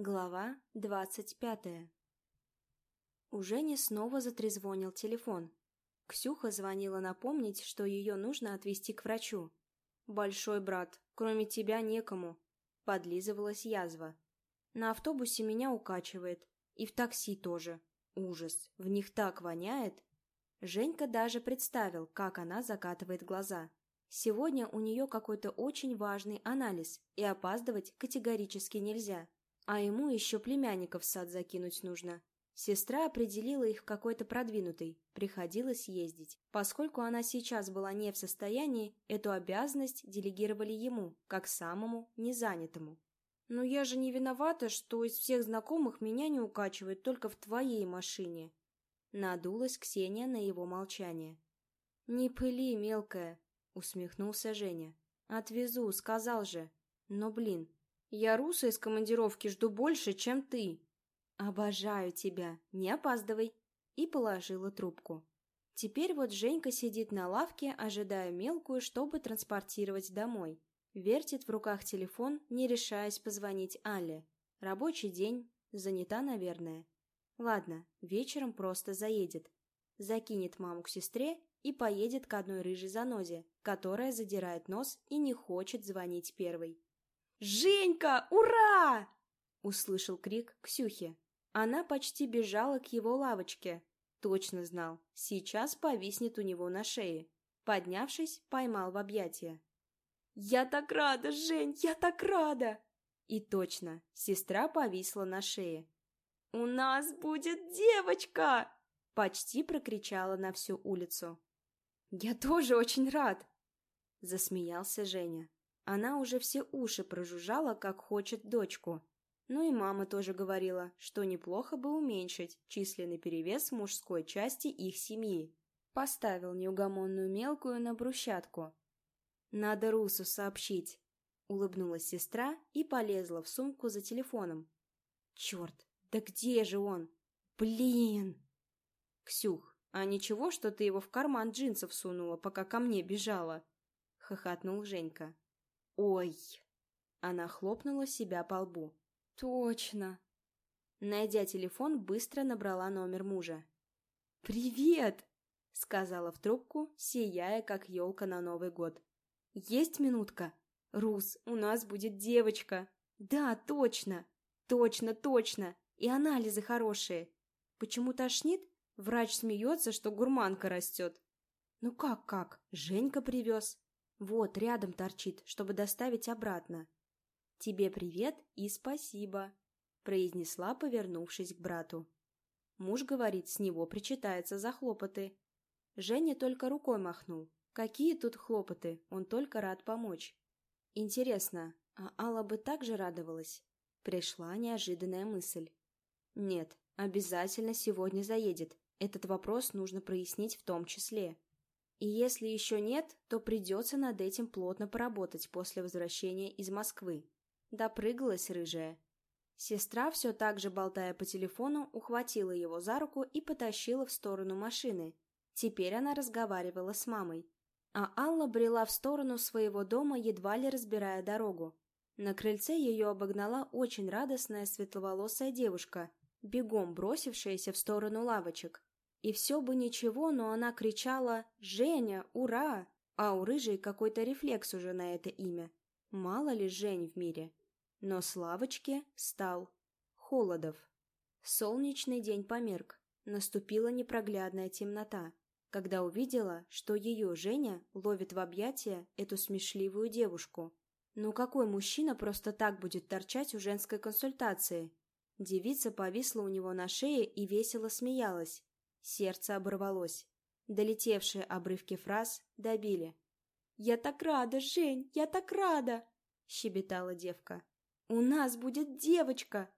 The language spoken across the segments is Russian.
Глава двадцать пятая У Жени снова затрезвонил телефон. Ксюха звонила напомнить, что ее нужно отвезти к врачу. «Большой брат, кроме тебя некому», — подлизывалась язва. «На автобусе меня укачивает. И в такси тоже. Ужас, в них так воняет». Женька даже представил, как она закатывает глаза. Сегодня у нее какой-то очень важный анализ, и опаздывать категорически нельзя. А ему еще племянников в сад закинуть нужно. Сестра определила их в какой-то продвинутый, приходилось ездить. Поскольку она сейчас была не в состоянии, эту обязанность делегировали ему, как самому незанятому. «Но я же не виновата, что из всех знакомых меня не укачивает только в твоей машине». Надулась Ксения на его молчание. «Не пыли, мелкая», — усмехнулся Женя. «Отвезу, сказал же. Но, блин, я Руса из командировки жду больше, чем ты. Обожаю тебя, не опаздывай. И положила трубку. Теперь вот Женька сидит на лавке, ожидая мелкую, чтобы транспортировать домой. Вертит в руках телефон, не решаясь позвонить Алле. Рабочий день, занята, наверное. Ладно, вечером просто заедет. Закинет маму к сестре и поедет к одной рыжей занозе, которая задирает нос и не хочет звонить первой. «Женька, ура!» — услышал крик Ксюхи. Она почти бежала к его лавочке. Точно знал, сейчас повиснет у него на шее. Поднявшись, поймал в объятия. «Я так рада, Жень, я так рада!» И точно, сестра повисла на шее. «У нас будет девочка!» Почти прокричала на всю улицу. «Я тоже очень рад!» Засмеялся Женя. Она уже все уши прожужжала, как хочет дочку. Ну и мама тоже говорила, что неплохо бы уменьшить численный перевес мужской части их семьи. Поставил неугомонную мелкую на брусчатку. «Надо Русу сообщить», — улыбнулась сестра и полезла в сумку за телефоном. «Черт, да где же он? Блин!» «Ксюх, а ничего, что ты его в карман джинсов сунула, пока ко мне бежала?» — хохотнул Женька. «Ой!» Она хлопнула себя по лбу. «Точно!» Найдя телефон, быстро набрала номер мужа. «Привет!» — сказала в трубку, сияя, как елка на Новый год. «Есть минутка? Рус, у нас будет девочка!» «Да, точно! Точно, точно! И анализы хорошие! Почему тошнит? Врач смеется, что гурманка растет!» «Ну как-как? Женька привез!» Вот, рядом торчит, чтобы доставить обратно. «Тебе привет и спасибо», — произнесла, повернувшись к брату. Муж говорит, с него причитается за хлопоты. Женя только рукой махнул. Какие тут хлопоты, он только рад помочь. Интересно, а Алла бы также радовалась? Пришла неожиданная мысль. Нет, обязательно сегодня заедет. Этот вопрос нужно прояснить в том числе. И если еще нет, то придется над этим плотно поработать после возвращения из Москвы. Допрыгалась рыжая. Сестра, все так же болтая по телефону, ухватила его за руку и потащила в сторону машины. Теперь она разговаривала с мамой. А Алла брела в сторону своего дома, едва ли разбирая дорогу. На крыльце ее обогнала очень радостная светловолосая девушка, бегом бросившаяся в сторону лавочек. И все бы ничего, но она кричала «Женя, ура!», а у рыжей какой-то рефлекс уже на это имя. Мало ли Жень в мире. Но с лавочки стал Холодов. Солнечный день померк. Наступила непроглядная темнота, когда увидела, что ее Женя ловит в объятия эту смешливую девушку. Ну какой мужчина просто так будет торчать у женской консультации? Девица повисла у него на шее и весело смеялась. Сердце оборвалось. Долетевшие обрывки фраз добили. «Я так рада, Жень, я так рада!» — щебетала девка. «У нас будет девочка!»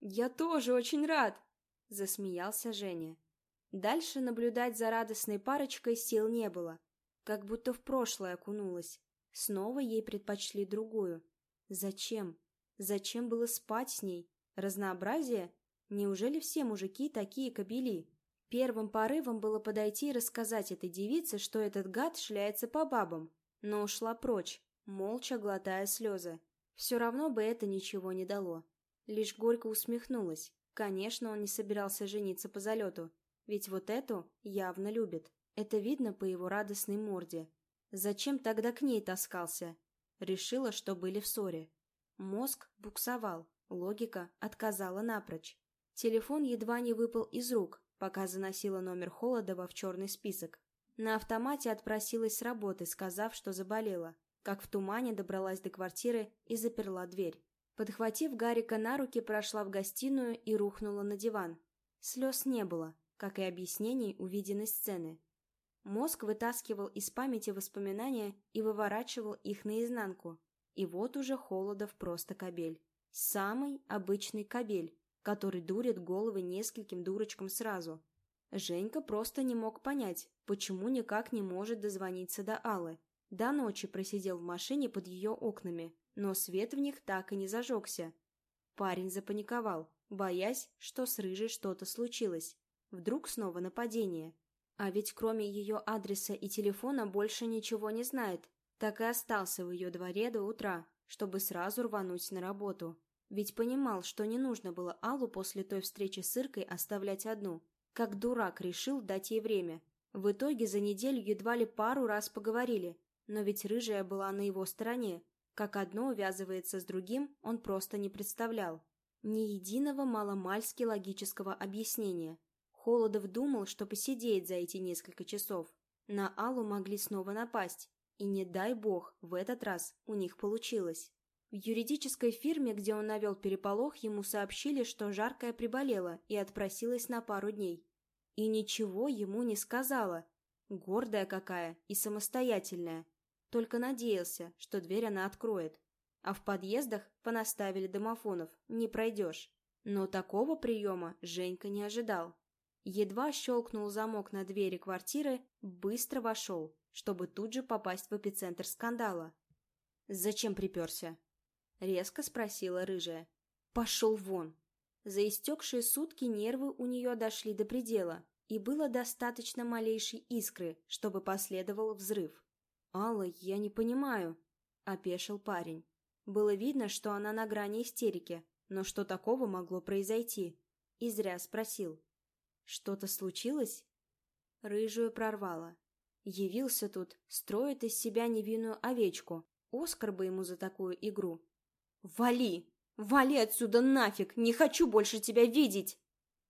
«Я тоже очень рад!» — засмеялся Женя. Дальше наблюдать за радостной парочкой сил не было. Как будто в прошлое окунулась. Снова ей предпочли другую. Зачем? Зачем было спать с ней? Разнообразие? Неужели все мужики такие кобели? Первым порывом было подойти и рассказать этой девице, что этот гад шляется по бабам, но ушла прочь, молча глотая слезы. Все равно бы это ничего не дало. Лишь горько усмехнулась. Конечно, он не собирался жениться по залету, ведь вот эту явно любит. Это видно по его радостной морде. Зачем тогда к ней таскался? Решила, что были в ссоре. Мозг буксовал, логика отказала напрочь. Телефон едва не выпал из рук, пока заносила номер Холодова в черный список. На автомате отпросилась с работы, сказав, что заболела. Как в тумане добралась до квартиры и заперла дверь. Подхватив Гарика на руки, прошла в гостиную и рухнула на диван. Слез не было, как и объяснений увиденной сцены. Мозг вытаскивал из памяти воспоминания и выворачивал их наизнанку. И вот уже Холодов просто кобель. Самый обычный кобель, который дурит головы нескольким дурочкам сразу. Женька просто не мог понять, почему никак не может дозвониться до Аллы. До ночи просидел в машине под ее окнами, но свет в них так и не зажегся. Парень запаниковал, боясь, что с Рыжей что-то случилось. Вдруг снова нападение. А ведь кроме ее адреса и телефона больше ничего не знает. Так и остался в ее дворе до утра, чтобы сразу рвануть на работу. Ведь понимал, что не нужно было Аллу после той встречи с Иркой оставлять одну. Как дурак решил дать ей время. В итоге за неделю едва ли пару раз поговорили. Но ведь рыжая была на его стороне. Как одно увязывается с другим, он просто не представлял. Ни единого маломальски логического объяснения. Холодов думал, что посидеет за эти несколько часов. На Аллу могли снова напасть. И не дай бог, в этот раз у них получилось. В юридической фирме, где он навел переполох, ему сообщили, что жаркая приболела и отпросилась на пару дней. И ничего ему не сказала. Гордая какая и самостоятельная. Только надеялся, что дверь она откроет. А в подъездах понаставили домофонов, не пройдешь. Но такого приема Женька не ожидал. Едва щелкнул замок на двери квартиры, быстро вошел, чтобы тут же попасть в эпицентр скандала. «Зачем приперся?» — резко спросила рыжая. «Пошел вон!» За истекшие сутки нервы у нее дошли до предела, и было достаточно малейшей искры, чтобы последовал взрыв. «Алла, я не понимаю», — опешил парень. Было видно, что она на грани истерики, но что такого могло произойти? И зря спросил. Что-то случилось? Рыжую прорвало. Явился тут, строит из себя невинную овечку. Оскар бы ему за такую игру. «Вали! Вали отсюда нафиг! Не хочу больше тебя видеть!»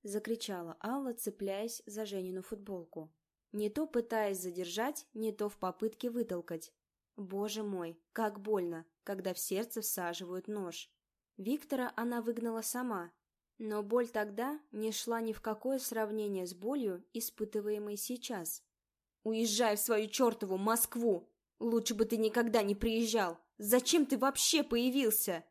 Закричала Алла, цепляясь за Женину футболку. Не то пытаясь задержать, не то в попытке вытолкать. Боже мой, как больно, когда в сердце всаживают нож. Виктора она выгнала сама, но боль тогда не шла ни в какое сравнение с болью, испытываемой сейчас. «Уезжай в свою чертову Москву! Лучше бы ты никогда не приезжал! Зачем ты вообще появился?»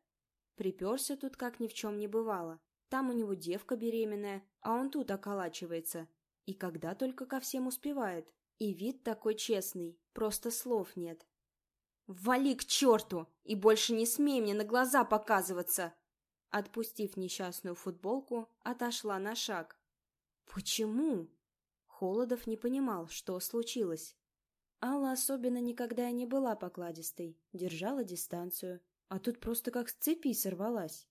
Приперся тут, как ни в чем не бывало. Там у него девка беременная, а он тут околачивается. И когда только ко всем успевает. И вид такой честный, просто слов нет. «Вали к черту! И больше не смей мне на глаза показываться!» Отпустив несчастную футболку, отошла на шаг. «Почему?» Холодов не понимал, что случилось. Алла особенно никогда и не была покладистой, держала дистанцию, а тут просто как с цепи сорвалась.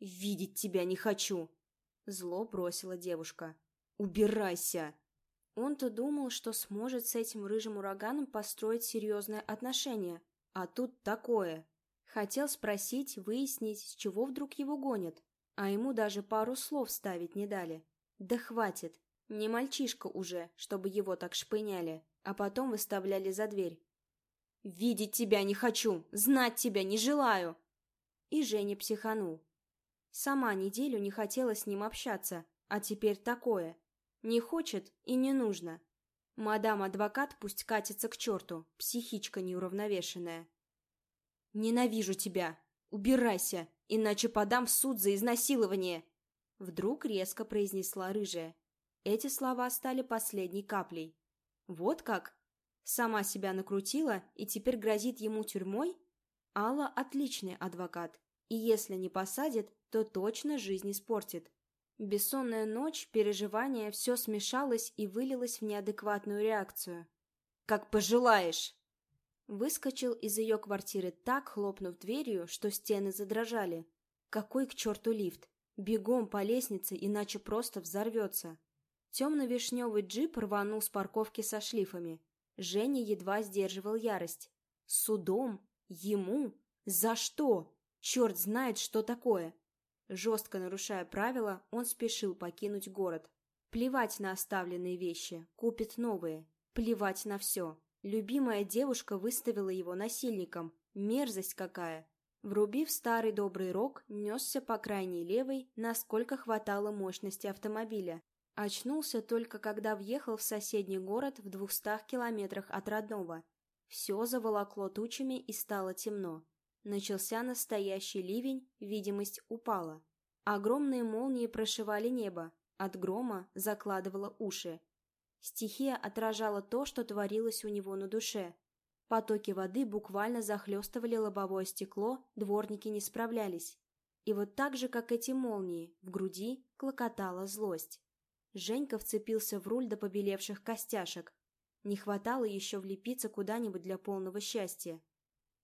«Видеть тебя не хочу!» Зло бросила девушка. «Убирайся!» Он-то думал, что сможет с этим рыжим ураганом построить серьезное отношение, а тут такое. Хотел спросить, выяснить, с чего вдруг его гонят, а ему даже пару слов ставить не дали. Да хватит, не мальчишка уже, чтобы его так шпыняли, а потом выставляли за дверь. «Видеть тебя не хочу, знать тебя не желаю!» И Женя психанул. Сама неделю не хотела с ним общаться, а теперь такое. Не хочет и не нужно. Мадам-адвокат пусть катится к черту, психичка неуравновешенная. «Ненавижу тебя! Убирайся, иначе подам в суд за изнасилование!» Вдруг резко произнесла рыжая. Эти слова стали последней каплей. «Вот как? Сама себя накрутила и теперь грозит ему тюрьмой?» Алла отличный адвокат, и если не посадит, то точно жизнь испортит. Бессонная ночь, переживания, все смешалось и вылилось в неадекватную реакцию. «Как пожелаешь!» Выскочил из ее квартиры так, хлопнув дверью, что стены задрожали. Какой к черту лифт? Бегом по лестнице, иначе просто взорвется. Темно-вишневый джип рванул с парковки со шлифами. Женя едва сдерживал ярость. Судом? Ему? За что? Черт знает, что такое. Жестко нарушая правила, он спешил покинуть город. Плевать на оставленные вещи, купит новые. Плевать на все. Любимая девушка выставила его насильником. Мерзость какая. Врубив старый добрый рог, несся по крайней левой, насколько хватало мощности автомобиля. Очнулся только когда въехал в соседний город в двухстах километрах от родного. Все заволокло тучами и стало темно. Начался настоящий ливень, видимость упала. Огромные молнии прошивали небо, от грома закладывало уши. Стихия отражала то, что творилось у него на душе. Потоки воды буквально захлестывали лобовое стекло, дворники не справлялись. И вот так же, как эти молнии, в груди клокотала злость. Женька вцепился в руль до побелевших костяшек. Не хватало еще влепиться куда-нибудь для полного счастья.